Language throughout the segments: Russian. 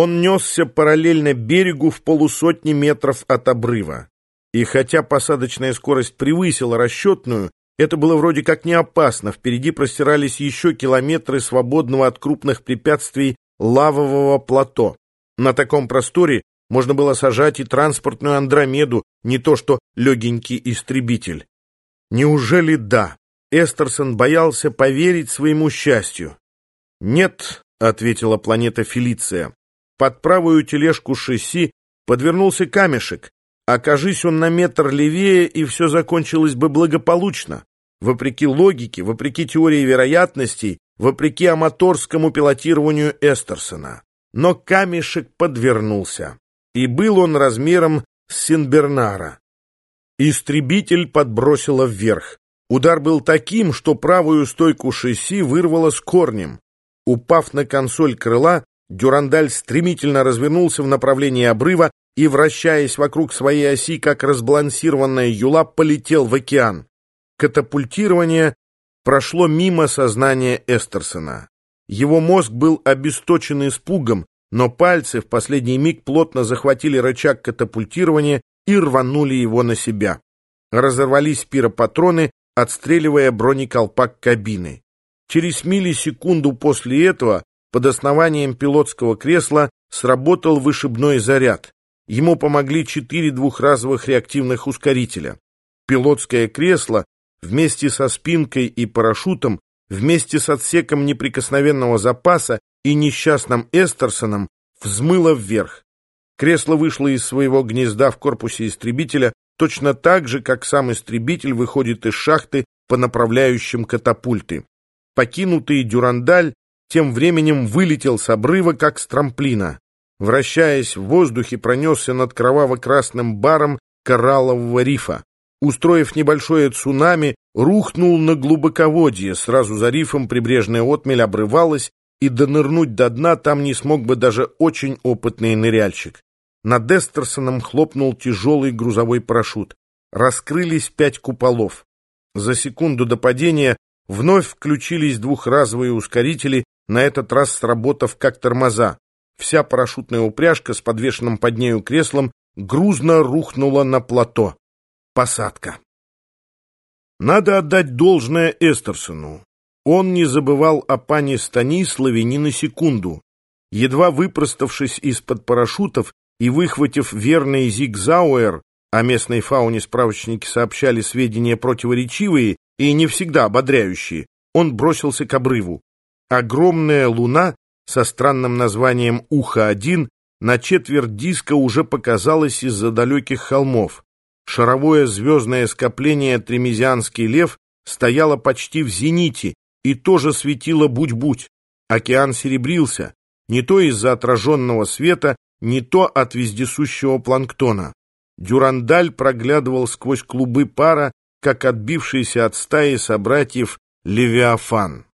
Он несся параллельно берегу в полусотни метров от обрыва. И хотя посадочная скорость превысила расчетную, это было вроде как не опасно, впереди простирались еще километры свободного от крупных препятствий лавового плато. На таком просторе можно было сажать и транспортную Андромеду, не то что легенький истребитель. Неужели да? Эстерсон боялся поверить своему счастью. «Нет», — ответила планета Фелиция. Под правую тележку шасси подвернулся камешек. Окажись он на метр левее, и все закончилось бы благополучно. Вопреки логике, вопреки теории вероятностей, вопреки аматорскому пилотированию Эстерсона. Но камешек подвернулся, и был он размером с Синбернара. Истребитель подбросило вверх. Удар был таким, что правую стойку шасси вырвало с корнем. Упав на консоль крыла, Дюрандаль стремительно развернулся в направлении обрыва и, вращаясь вокруг своей оси, как разбалансированная юла, полетел в океан. Катапультирование прошло мимо сознания Эстерсона. Его мозг был обесточен испугом, но пальцы в последний миг плотно захватили рычаг катапультирования и рванули его на себя. Разорвались пиропатроны, отстреливая бронеколпак кабины. Через миллисекунду после этого под основанием пилотского кресла сработал вышибной заряд. Ему помогли четыре двухразовых реактивных ускорителя. Пилотское кресло вместе со спинкой и парашютом, вместе с отсеком неприкосновенного запаса и несчастным Эстерсоном взмыло вверх. Кресло вышло из своего гнезда в корпусе истребителя точно так же, как сам истребитель выходит из шахты по направляющим катапульты. Покинутый Дюрандаль тем временем вылетел с обрыва, как с трамплина. Вращаясь в воздухе, пронесся над кроваво-красным баром кораллового рифа. Устроив небольшое цунами, рухнул на глубоководье. Сразу за рифом прибрежная отмель обрывалась, и донырнуть до дна там не смог бы даже очень опытный ныряльщик. Над Эстерсоном хлопнул тяжелый грузовой парашют. Раскрылись пять куполов. За секунду до падения вновь включились двухразовые ускорители, на этот раз сработав как тормоза. Вся парашютная упряжка с подвешенным под нею креслом грузно рухнула на плато. Посадка. Надо отдать должное Эстерсону. Он не забывал о пане Станиславе ни на секунду. Едва выпроставшись из-под парашютов и выхватив верный зигзауэр, о местной фауне справочники сообщали сведения противоречивые и не всегда ободряющие, он бросился к обрыву. Огромная луна со странным названием «Ухо-1» на четверть диска уже показалась из-за далеких холмов. Шаровое звездное скопление Тремезианский лев стояло почти в зените и тоже светило будь-будь. Океан серебрился, не то из-за отраженного света, не то от вездесущего планктона. Дюрандаль проглядывал сквозь клубы пара, как отбившийся от стаи собратьев Левиафан.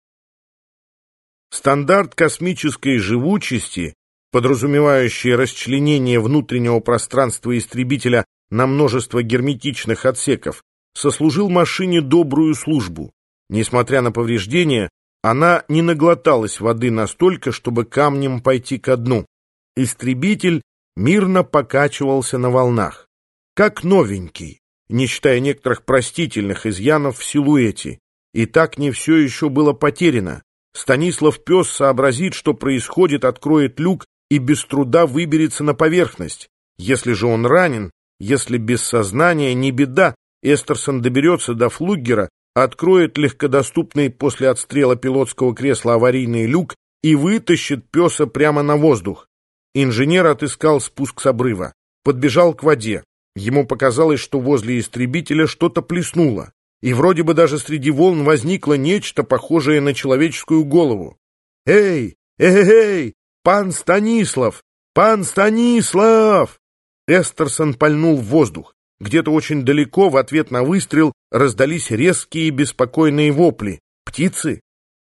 Стандарт космической живучести, подразумевающий расчленение внутреннего пространства истребителя на множество герметичных отсеков, сослужил машине добрую службу. Несмотря на повреждения, она не наглоталась воды настолько, чтобы камнем пойти ко дну. Истребитель мирно покачивался на волнах, как новенький, не считая некоторых простительных изъянов в силуэте. И так не все еще было потеряно. Станислав Пес сообразит, что происходит, откроет люк и без труда выберется на поверхность. Если же он ранен, если без сознания, не беда, Эстерсон доберется до флугера, откроет легкодоступный после отстрела пилотского кресла аварийный люк и вытащит песа прямо на воздух. Инженер отыскал спуск с обрыва, подбежал к воде. Ему показалось, что возле истребителя что-то плеснуло, и вроде бы даже среди волн возникло нечто похожее на человеческую голову. «Эй! Эй! Пан Станислав! Пан Станислав!» Эстерсон пальнул в воздух. Где-то очень далеко в ответ на выстрел раздались резкие беспокойные вопли. «Птицы?»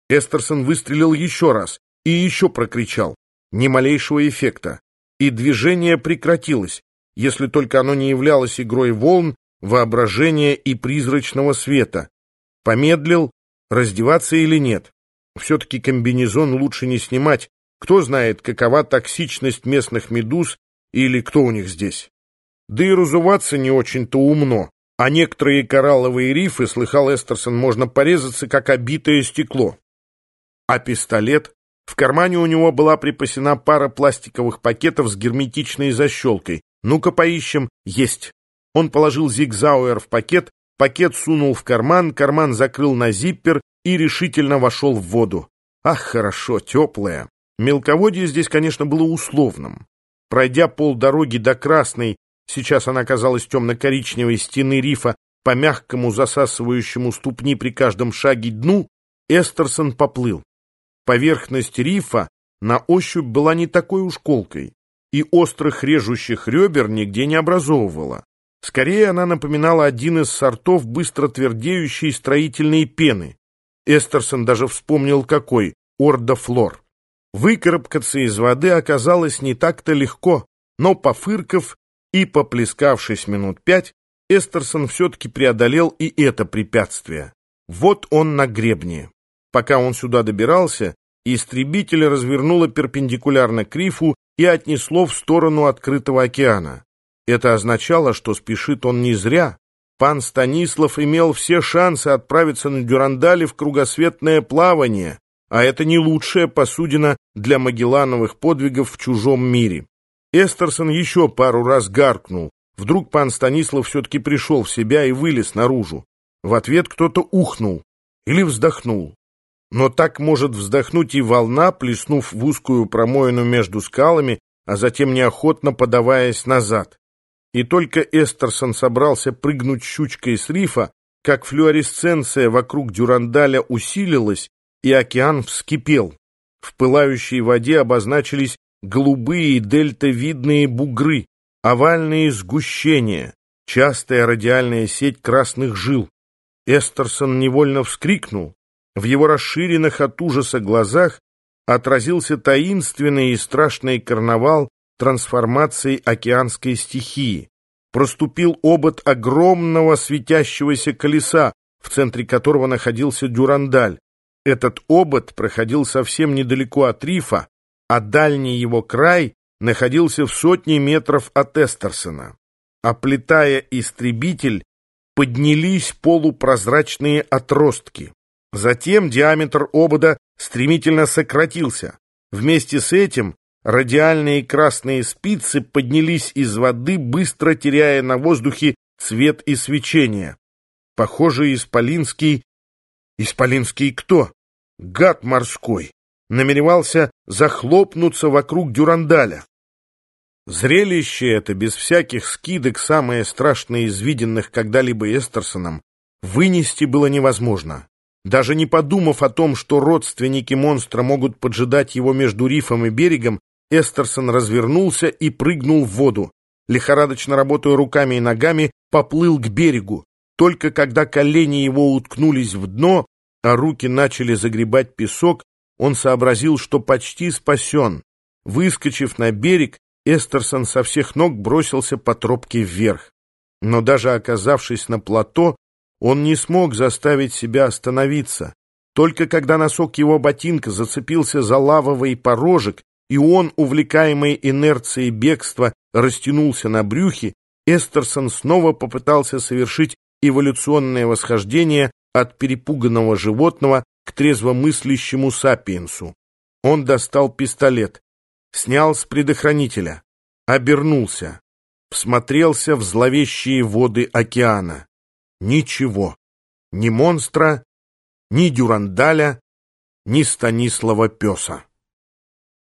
Эстерсон выстрелил еще раз и еще прокричал ни малейшего эффекта, и движение прекратилось, если только оно не являлось игрой волн, воображения и призрачного света. Помедлил, раздеваться или нет. Все-таки комбинезон лучше не снимать, Кто знает, какова токсичность местных медуз или кто у них здесь. Да и разуваться не очень-то умно, а некоторые коралловые рифы, слыхал Эстерсон, можно порезаться, как обитое стекло. А пистолет? В кармане у него была припасена пара пластиковых пакетов с герметичной защелкой. Ну-ка поищем. Есть. Он положил зигзауэр в пакет, пакет сунул в карман, карман закрыл на зиппер и решительно вошел в воду. Ах, хорошо, теплая. Мелководье здесь, конечно, было условным. Пройдя полдороги до Красной, сейчас она казалась темно-коричневой стены рифа, по мягкому засасывающему ступни при каждом шаге дну, Эстерсон поплыл. Поверхность рифа на ощупь была не такой уж колкой, и острых режущих ребер нигде не образовывала. Скорее, она напоминала один из сортов быстро твердеющей строительной пены. Эстерсон даже вспомнил какой — ордофлор. Выкарабкаться из воды оказалось не так-то легко, но, пофырков и поплескавшись минут пять, Эстерсон все-таки преодолел и это препятствие. Вот он на гребне. Пока он сюда добирался, истребитель развернуло перпендикулярно к рифу и отнесло в сторону открытого океана. Это означало, что спешит он не зря. Пан Станислав имел все шансы отправиться на Дюрандале в кругосветное плавание, а это не лучшая посудина для Магеллановых подвигов в чужом мире. Эстерсон еще пару раз гаркнул. Вдруг пан Станислав все-таки пришел в себя и вылез наружу. В ответ кто-то ухнул или вздохнул. Но так может вздохнуть и волна, плеснув в узкую промоину между скалами, а затем неохотно подаваясь назад. И только Эстерсон собрался прыгнуть щучкой с рифа, как флюоресценция вокруг Дюрандаля усилилась, и океан вскипел. В пылающей воде обозначились голубые дельтовидные бугры, овальные сгущения, частая радиальная сеть красных жил. Эстерсон невольно вскрикнул. В его расширенных от ужаса глазах отразился таинственный и страшный карнавал трансформации океанской стихии. Проступил обод огромного светящегося колеса, в центре которого находился Дюрандаль. Этот обод проходил совсем недалеко от рифа, а дальний его край находился в сотне метров от Эстерсона. Оплетая истребитель, поднялись полупрозрачные отростки. Затем диаметр обода стремительно сократился. Вместе с этим радиальные красные спицы поднялись из воды, быстро теряя на воздухе цвет и свечение. Похоже, Исполинский... Исполинский кто? Гад морской. Намеревался захлопнуться вокруг Дюрандаля. Зрелище это, без всяких скидок, самое страшное из виденных когда-либо Эстерсоном, вынести было невозможно. Даже не подумав о том, что родственники монстра могут поджидать его между рифом и берегом, Эстерсон развернулся и прыгнул в воду. Лихорадочно работая руками и ногами, поплыл к берегу. Только когда колени его уткнулись в дно, а руки начали загребать песок, он сообразил, что почти спасен. Выскочив на берег, Эстерсон со всех ног бросился по тропке вверх. Но даже оказавшись на плато, он не смог заставить себя остановиться. Только когда носок его ботинка зацепился за лавовый порожек, и он, увлекаемый инерцией бегства, растянулся на брюхе, Эстерсон снова попытался совершить эволюционное восхождение от перепуганного животного к трезвомыслящему сапиенсу. Он достал пистолет, снял с предохранителя, обернулся, всмотрелся в зловещие воды океана. Ничего. Ни монстра, ни дюрандаля, ни Станислава Песа.